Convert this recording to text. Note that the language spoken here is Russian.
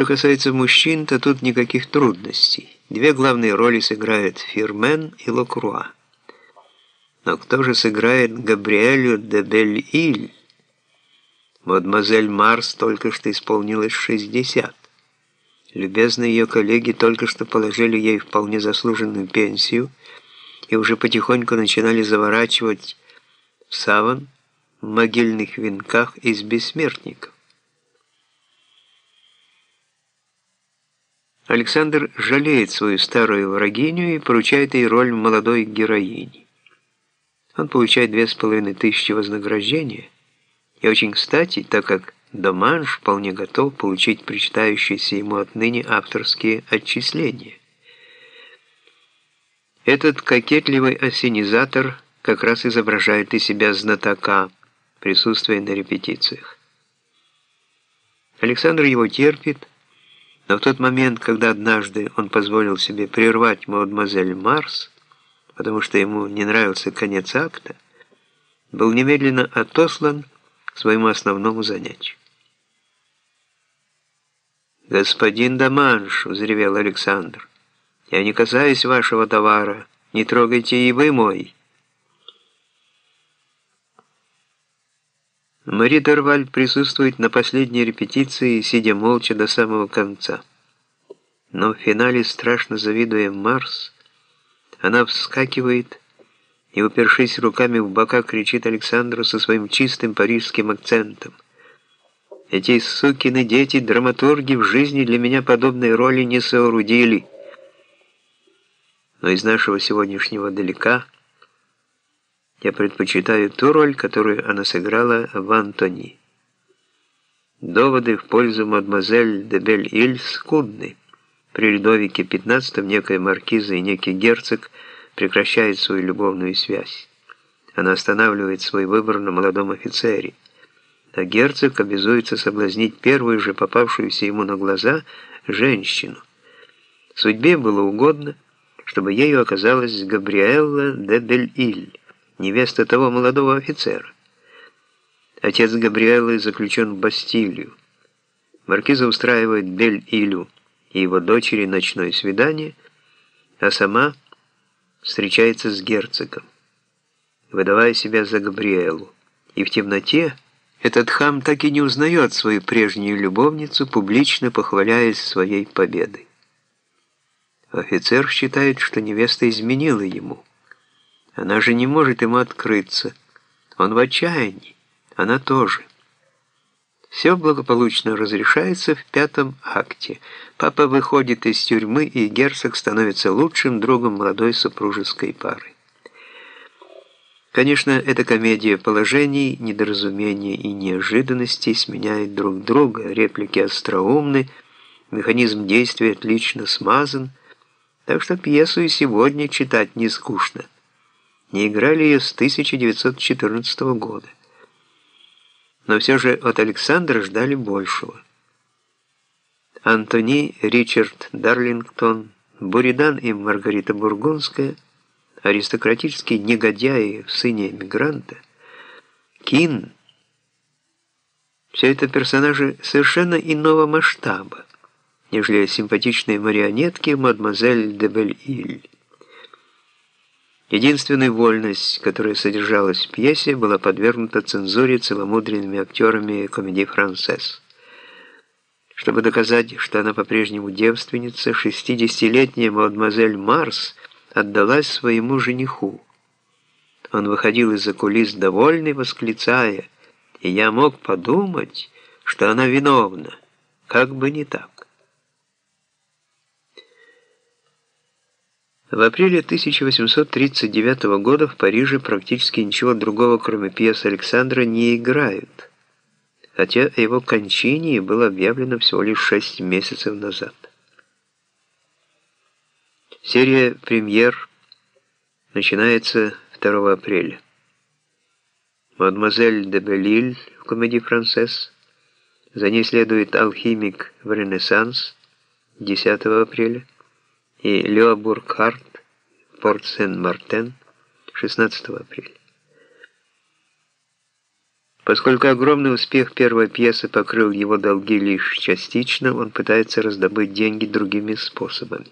Что касается мужчин, то тут никаких трудностей. Две главные роли сыграют Фирмен и Локруа. Но кто же сыграет Габриэлю де Бель-Иль? Мадемуазель Марс только что исполнилось 60. Любезные ее коллеги только что положили ей вполне заслуженную пенсию и уже потихоньку начинали заворачивать в саван в могильных венках из бессмертников. Александр жалеет свою старую врагиню и поручает ей роль молодой героини. Он получает две с половиной тысячи вознаграждения, и очень кстати, так как Доманш вполне готов получить причитающиеся ему отныне авторские отчисления. Этот кокетливый осенизатор как раз изображает из себя знатока, присутствуя на репетициях. Александр его терпит, но в тот момент, когда однажды он позволил себе прервать мадемуазель Марс, потому что ему не нравился конец акта, был немедленно отослан к своему основному занятию. «Господин Даманш!» — взревел Александр. «Я не касаюсь вашего товара. Не трогайте и вы мой!» Мари Дорваль присутствует на последней репетиции, сидя молча до самого конца. Но в финале, страшно завидуя Марс, она вскакивает и, упершись руками в бока, кричит Александру со своим чистым парижским акцентом. «Эти сукины дети, драматурги, в жизни для меня подобной роли не соорудили». Но из нашего сегодняшнего далека – я предпочитаю ту роль, которую она сыграла в Антони. Доводы в пользу мадемуазель де Бель-Иль скудны. При Людовике XV некая маркиза и некий герцог прекращают свою любовную связь. Она останавливает свой выбор на молодом офицере. А герцог обязуется соблазнить первую же попавшуюся ему на глаза женщину. Судьбе было угодно, чтобы ею оказалась Габриэлла де Бель-Иль невеста того молодого офицера. Отец Габриэлы заключен в Бастилию. Маркиза устраивает Бель-Илю и его дочери ночное свидание, а сама встречается с герцогом, выдавая себя за Габриэлу. И в темноте этот хам так и не узнает свою прежнюю любовницу, публично похваляясь своей победой. Офицер считает, что невеста изменила ему – она же не может ему открыться. Он в отчаянии. Она тоже. Все благополучно разрешается в пятом акте. Папа выходит из тюрьмы, и герцог становится лучшим другом молодой супружеской пары. Конечно, эта комедия положений, недоразумений и неожиданностей сменяет друг друга, реплики остроумны, механизм действия отлично смазан, так что пьесу и сегодня читать не скучно не играли ее с 1914 года. Но все же от Александра ждали большего. Антони Ричард Дарлингтон, Буридан и Маргарита Бургундская, аристократические негодяи в сыне эмигранта, Кин – все это персонажи совершенно иного масштаба, нежели симпатичные марионетки мадемуазель де Бель-Иль. Единственная вольность, которая содержалась в пьесе, была подвергнута цензуре целомудренными актерами комедии «Францесс». Чтобы доказать, что она по-прежнему девственница, 60-летняя мадемуазель Марс отдалась своему жениху. Он выходил из-за кулис довольный, восклицая, и я мог подумать, что она виновна, как бы не так. В апреле 1839 года в Париже практически ничего другого, кроме пьес Александра, не играют, хотя о его кончине было объявлено всего лишь шесть месяцев назад. Серия премьер начинается 2 апреля. «Мадемуазель де Белиль» в комедии «Францесс», за ней следует «Алхимик в Ренессанс» 10 апреля, и Лео Буркхарт, Порт Сен-Мартен, 16 апреля. Поскольку огромный успех первой пьесы покрыл его долги лишь частично, он пытается раздобыть деньги другими способами.